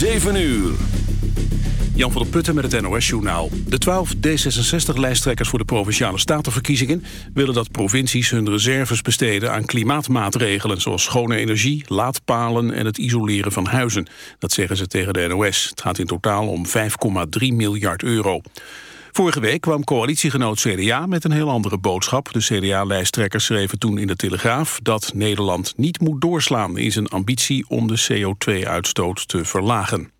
7 uur. Jan van der Putten met het NOS-journaal. De 12 D66-lijsttrekkers voor de Provinciale Statenverkiezingen... willen dat provincies hun reserves besteden aan klimaatmaatregelen... zoals schone energie, laadpalen en het isoleren van huizen. Dat zeggen ze tegen de NOS. Het gaat in totaal om 5,3 miljard euro. Vorige week kwam coalitiegenoot CDA met een heel andere boodschap. De CDA-lijsttrekkers schreven toen in de Telegraaf... dat Nederland niet moet doorslaan in zijn ambitie om de CO2-uitstoot te verlagen.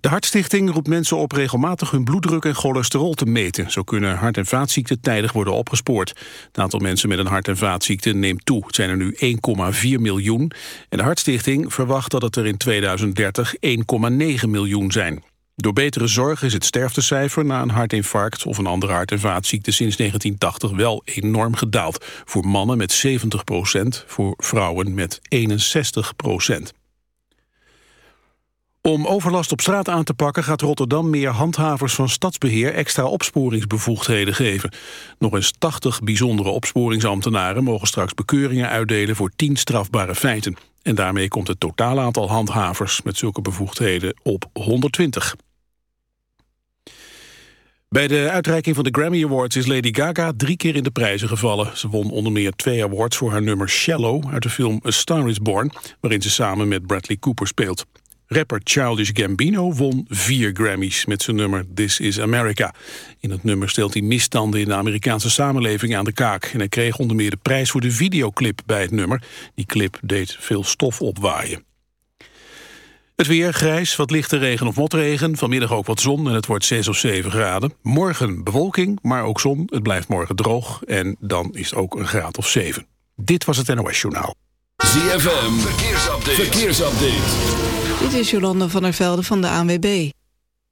De Hartstichting roept mensen op regelmatig hun bloeddruk en cholesterol te meten. Zo kunnen hart- en vaatziekten tijdig worden opgespoord. Het aantal mensen met een hart- en vaatziekte neemt toe. Het zijn er nu 1,4 miljoen. En de Hartstichting verwacht dat het er in 2030 1,9 miljoen zijn. Door betere zorg is het sterftecijfer na een hartinfarct of een andere hart- en vaatziekte sinds 1980 wel enorm gedaald. Voor mannen met 70 procent, voor vrouwen met 61 procent. Om overlast op straat aan te pakken gaat Rotterdam meer handhavers van stadsbeheer extra opsporingsbevoegdheden geven. Nog eens 80 bijzondere opsporingsambtenaren mogen straks bekeuringen uitdelen voor 10 strafbare feiten. En daarmee komt het totaal aantal handhavers met zulke bevoegdheden op 120. Bij de uitreiking van de Grammy Awards is Lady Gaga drie keer in de prijzen gevallen. Ze won onder meer twee awards voor haar nummer Shallow uit de film A Star is Born, waarin ze samen met Bradley Cooper speelt. Rapper Childish Gambino won vier Grammys met zijn nummer This is America. In het nummer stelt hij misstanden in de Amerikaanse samenleving aan de kaak. En hij kreeg onder meer de prijs voor de videoclip bij het nummer. Die clip deed veel stof opwaaien. Het weer grijs, wat lichte regen of motregen. Vanmiddag ook wat zon en het wordt 6 of 7 graden. Morgen bewolking, maar ook zon. Het blijft morgen droog en dan is het ook een graad of 7. Dit was het NOS Journaal. ZFM, verkeersupdate. verkeersupdate. Dit is Jolanda van der Velde van de ANWB.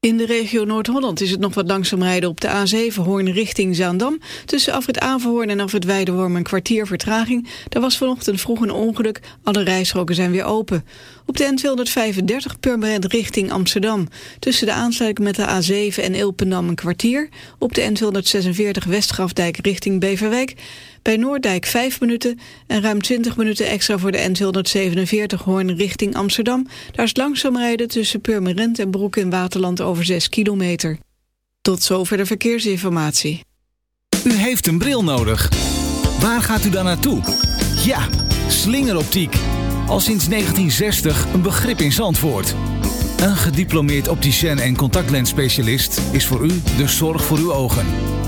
In de regio Noord-Holland is het nog wat langzaam rijden op de A7 Hoorn richting Zaandam. Tussen Afrit Averhoorn en Afrit Weideworm een kwartier vertraging. Er was vanochtend vroeg een ongeluk, alle rijstroken zijn weer open. Op de N235 Purmerend richting Amsterdam. Tussen de aansluiting met de A7 en Ilpendam een kwartier. Op de N246 Westgrafdijk richting Beverwijk. Bij Noorddijk 5 minuten en ruim 20 minuten extra voor de N247 Hoorn richting Amsterdam. Daar is langzaam rijden tussen Purmerend en Broek in Waterland over 6 kilometer. Tot zover de verkeersinformatie. U heeft een bril nodig. Waar gaat u dan naartoe? Ja, slingeroptiek. Al sinds 1960 een begrip in Zandvoort. Een gediplomeerd opticien en contactlensspecialist is voor u de zorg voor uw ogen.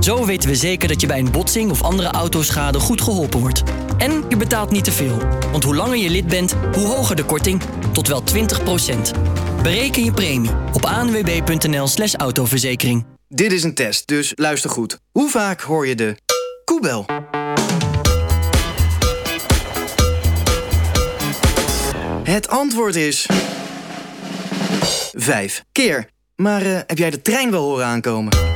Zo weten we zeker dat je bij een botsing of andere autoschade goed geholpen wordt. En je betaalt niet te veel. Want hoe langer je lid bent, hoe hoger de korting. Tot wel 20% Bereken je premie op anwb.nl slash autoverzekering. Dit is een test, dus luister goed. Hoe vaak hoor je de koebel? Het antwoord is... Vijf keer. Maar eh, heb jij de trein wel horen aankomen?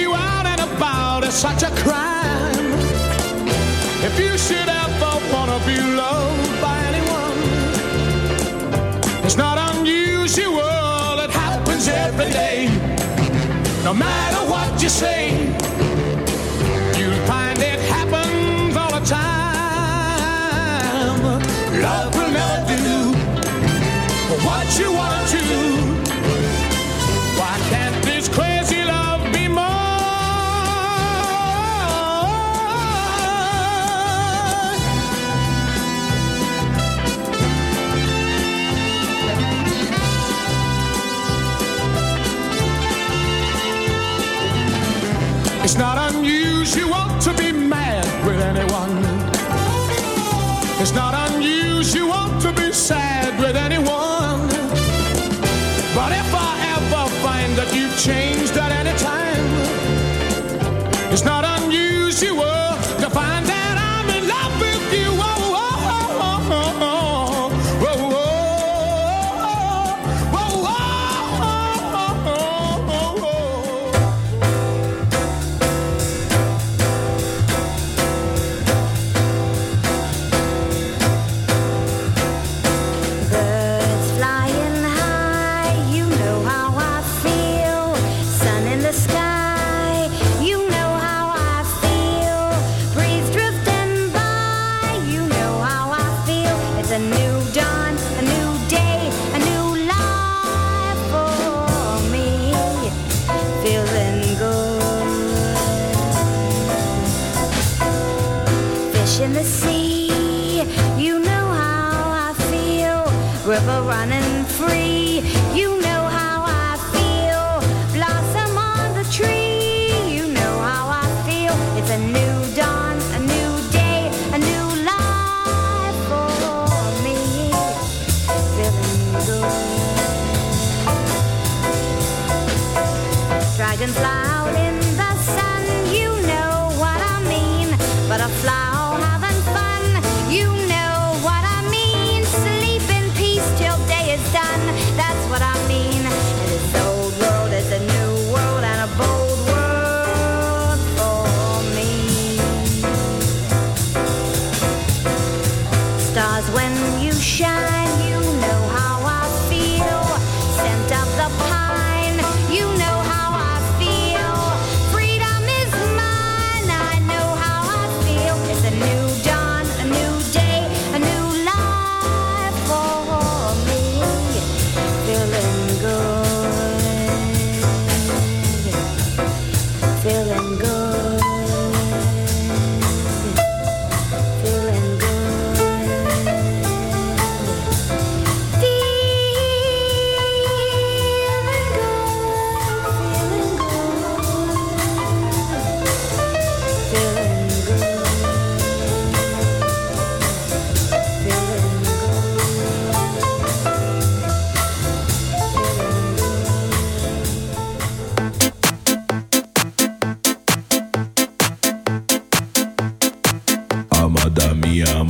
you it's such a crime. If you should ever wanna be loved by anyone, it's not unusual, it happens every day. No matter what you say, It's not unusual to be mad with anyone. It's not unusual to be sad with anyone. But if I ever find that you've changed at dawn, a new day, a new life for me. Feeling good. Fish in the sea, you know how I feel. River running da minha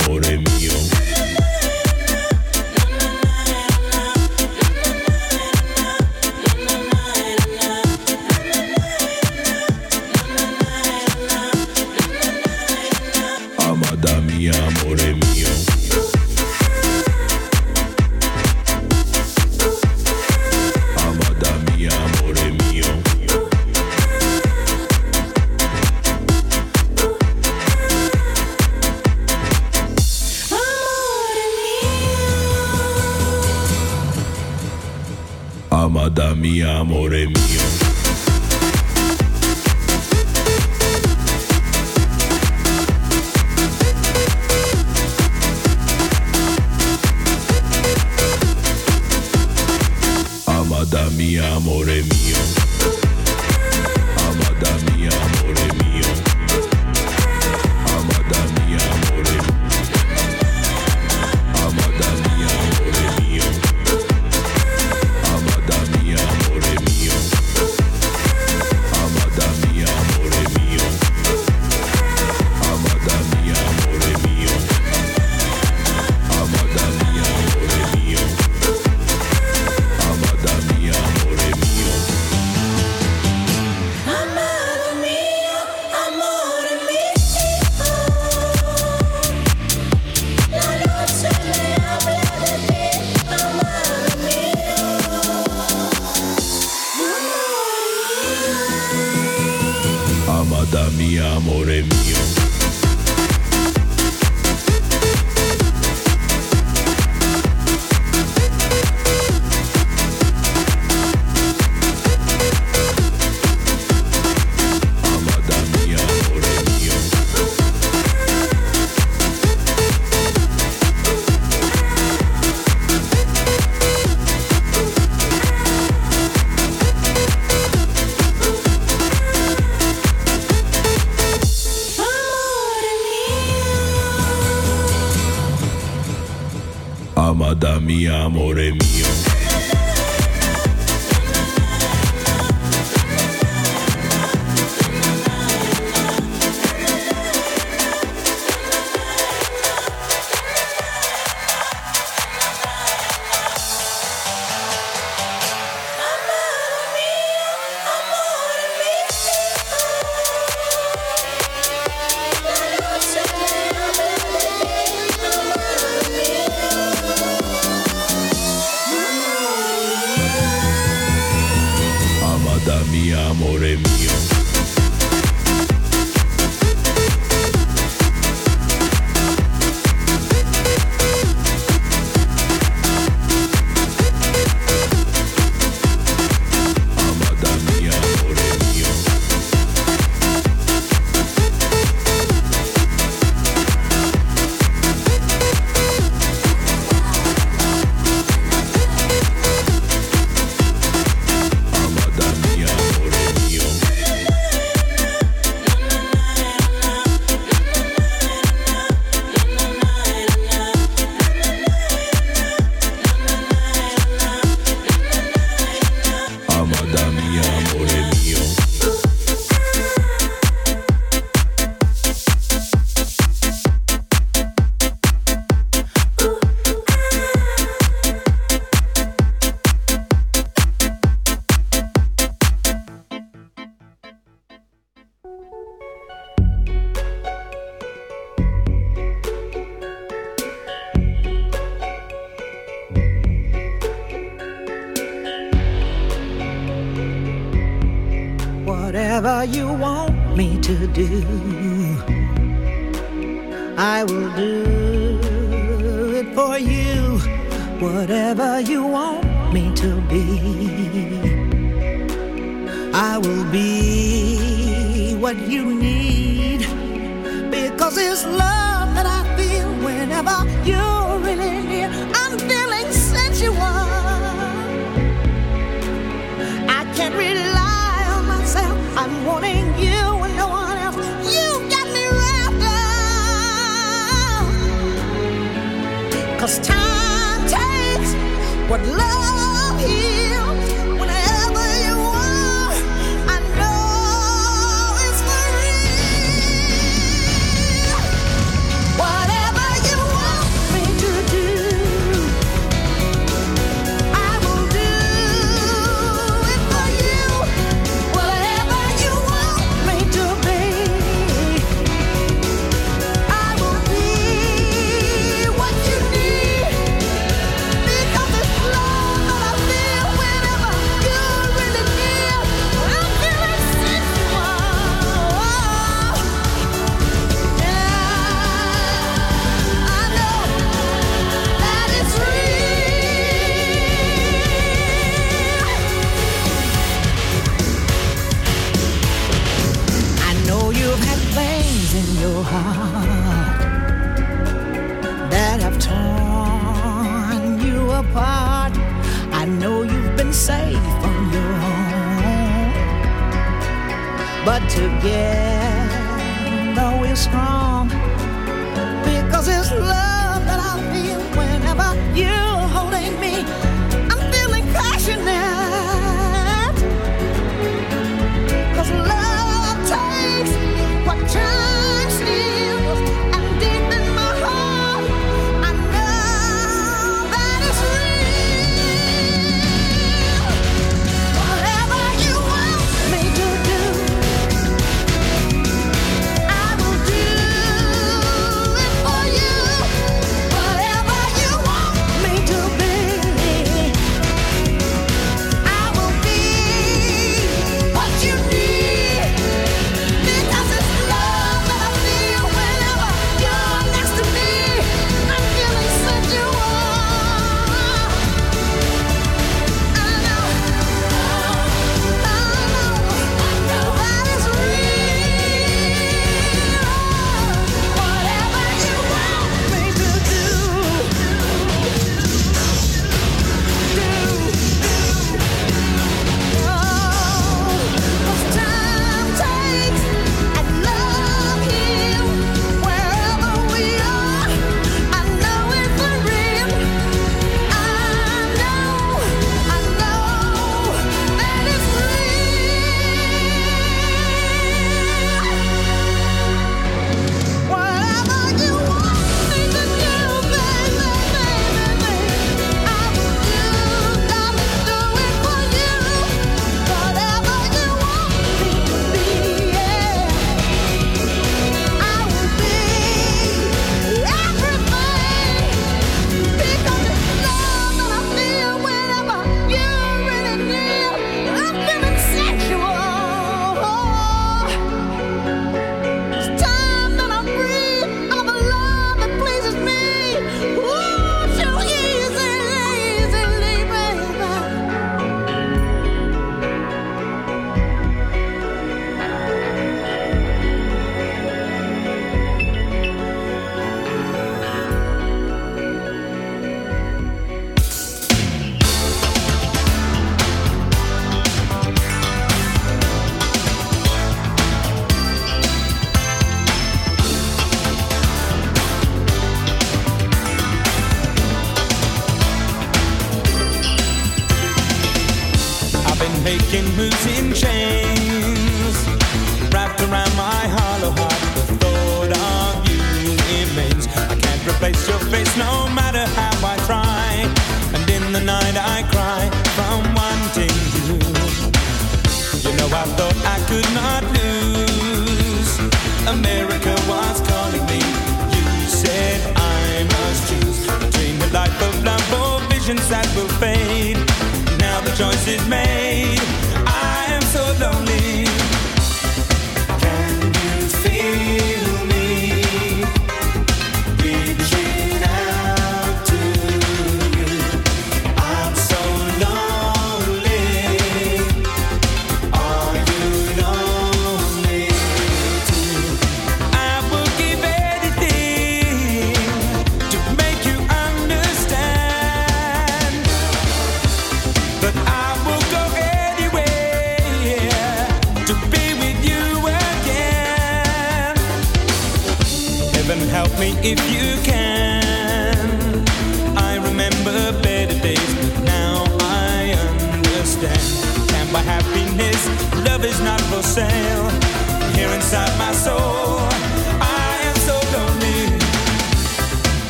again. Though we're strong.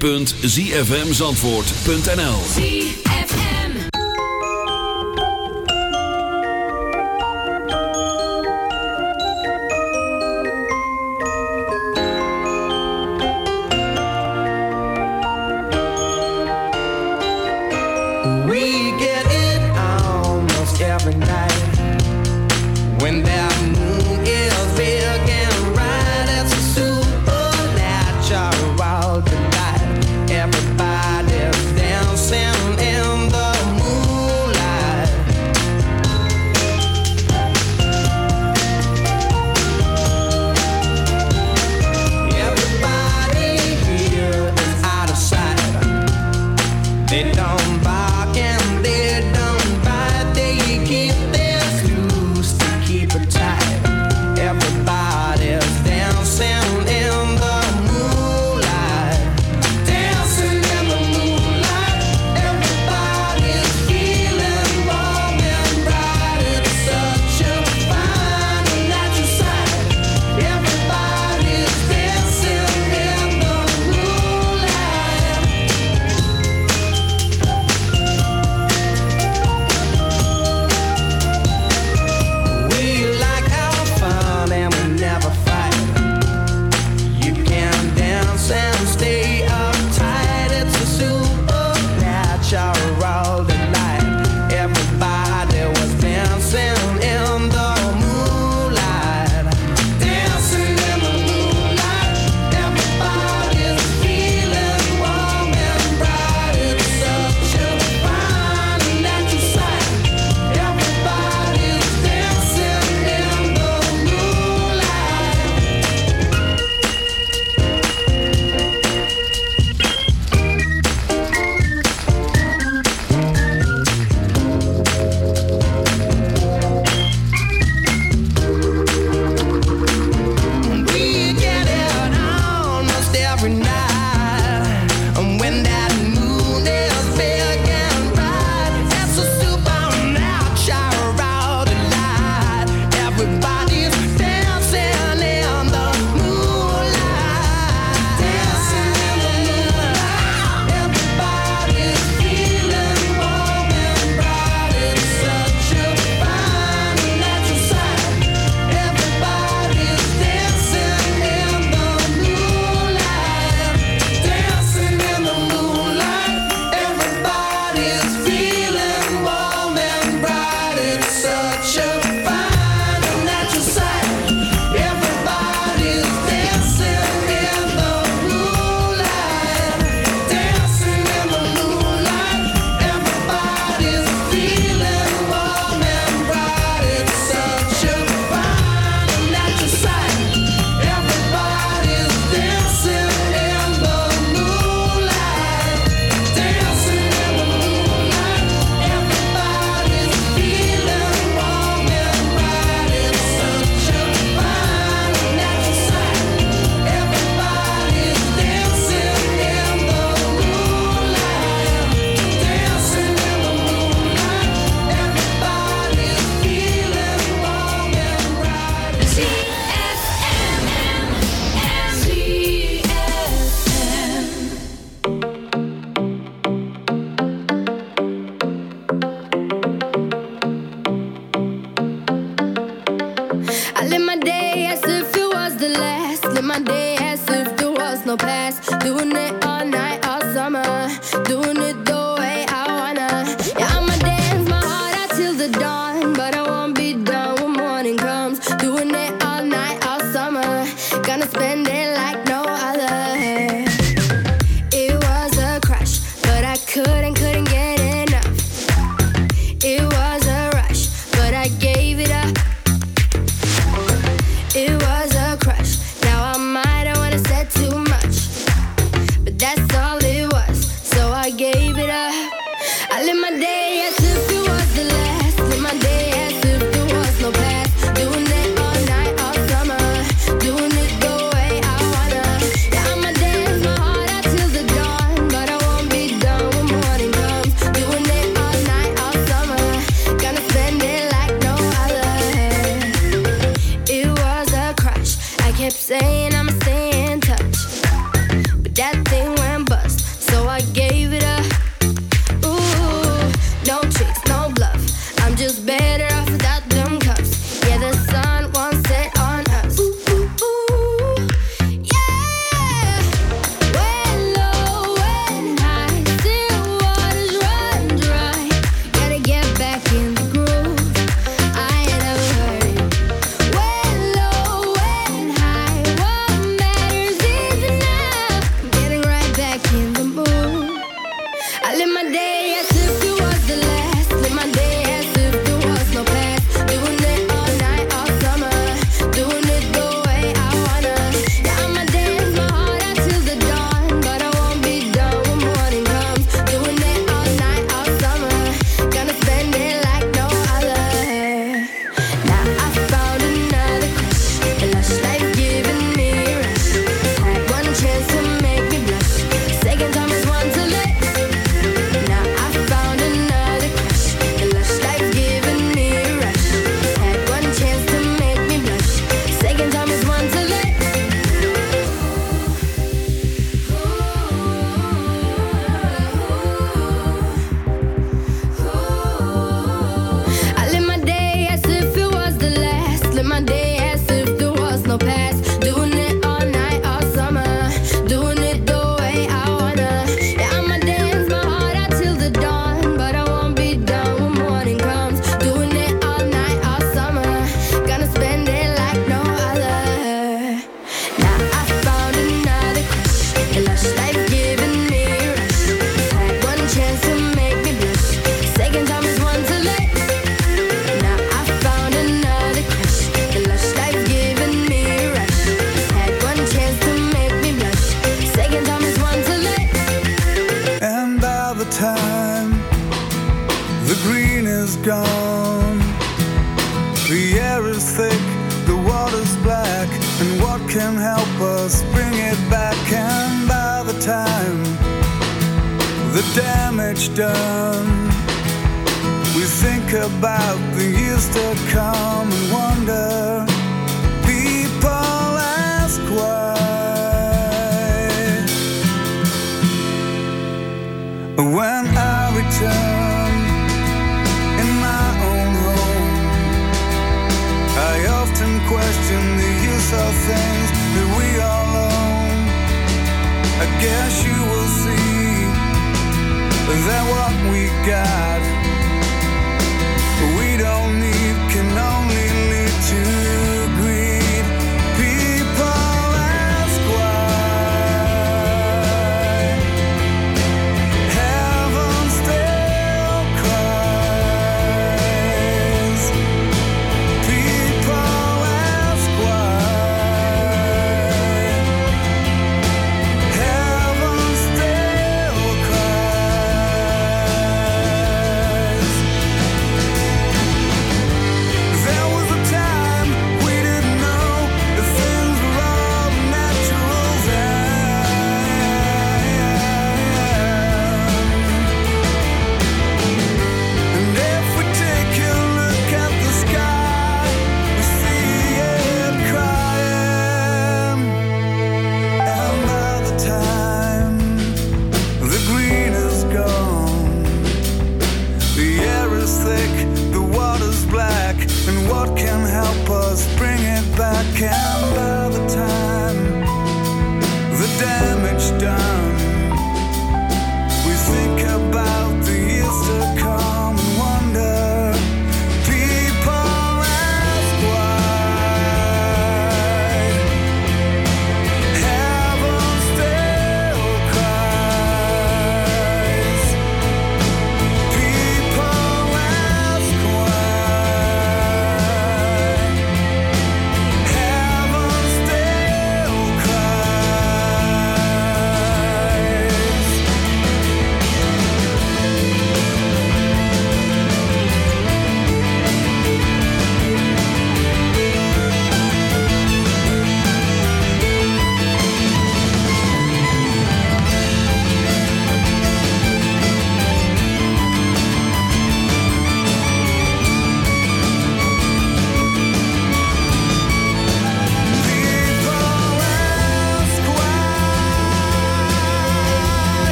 www.zfmzandvoort.nl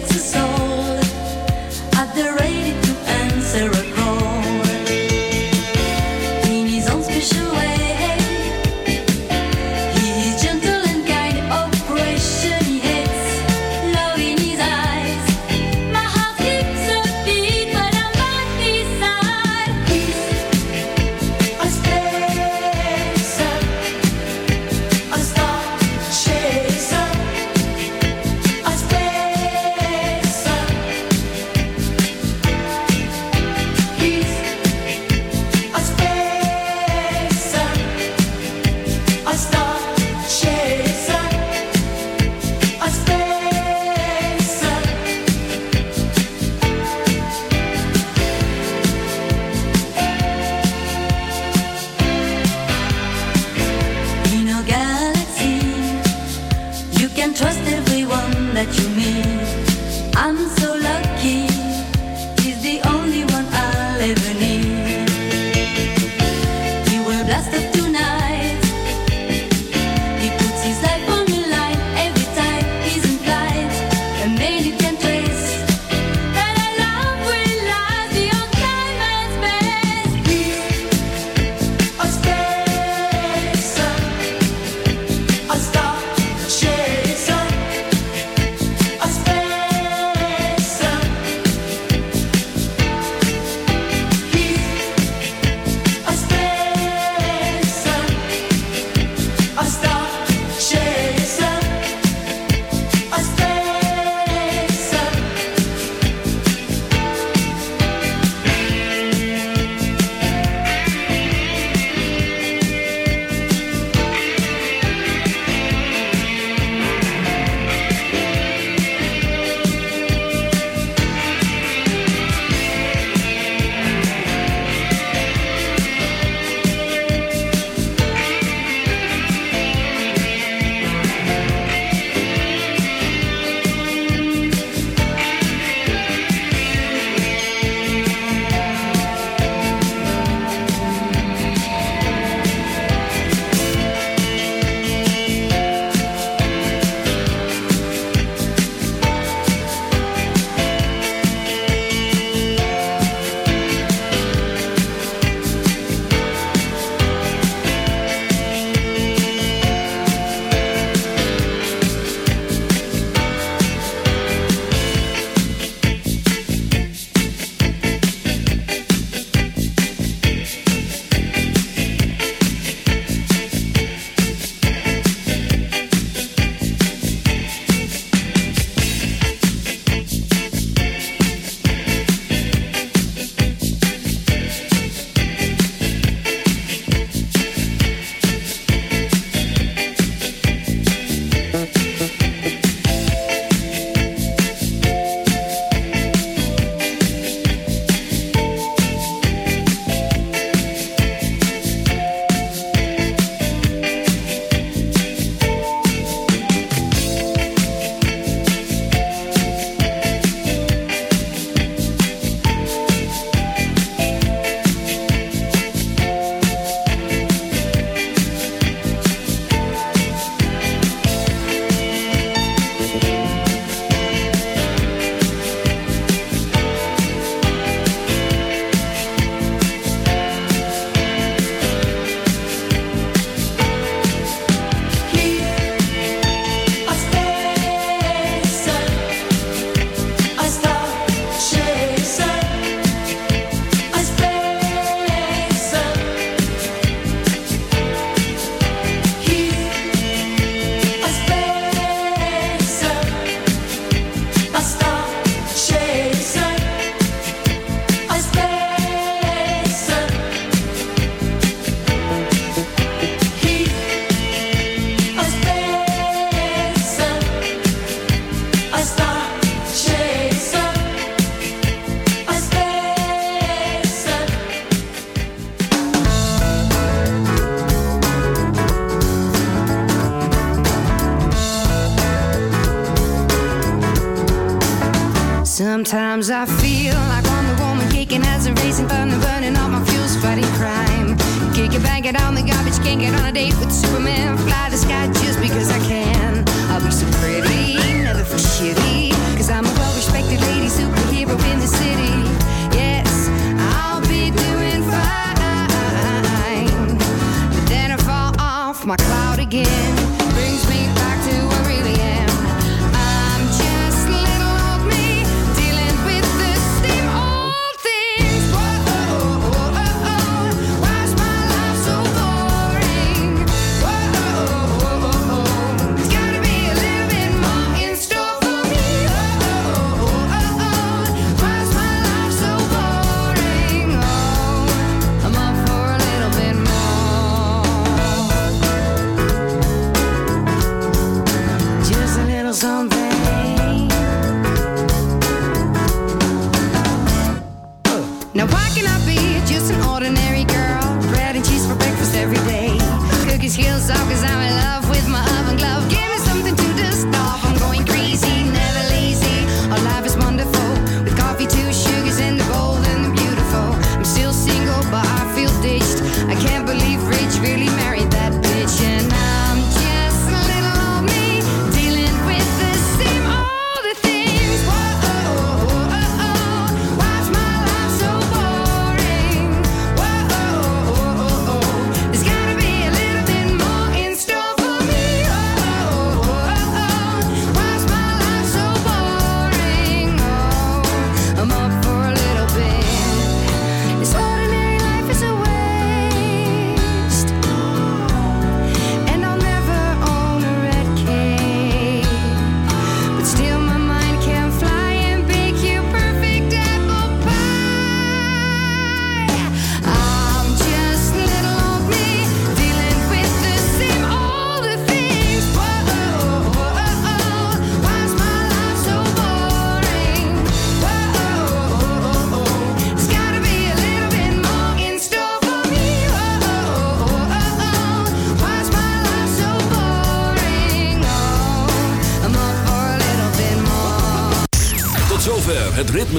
takes us all.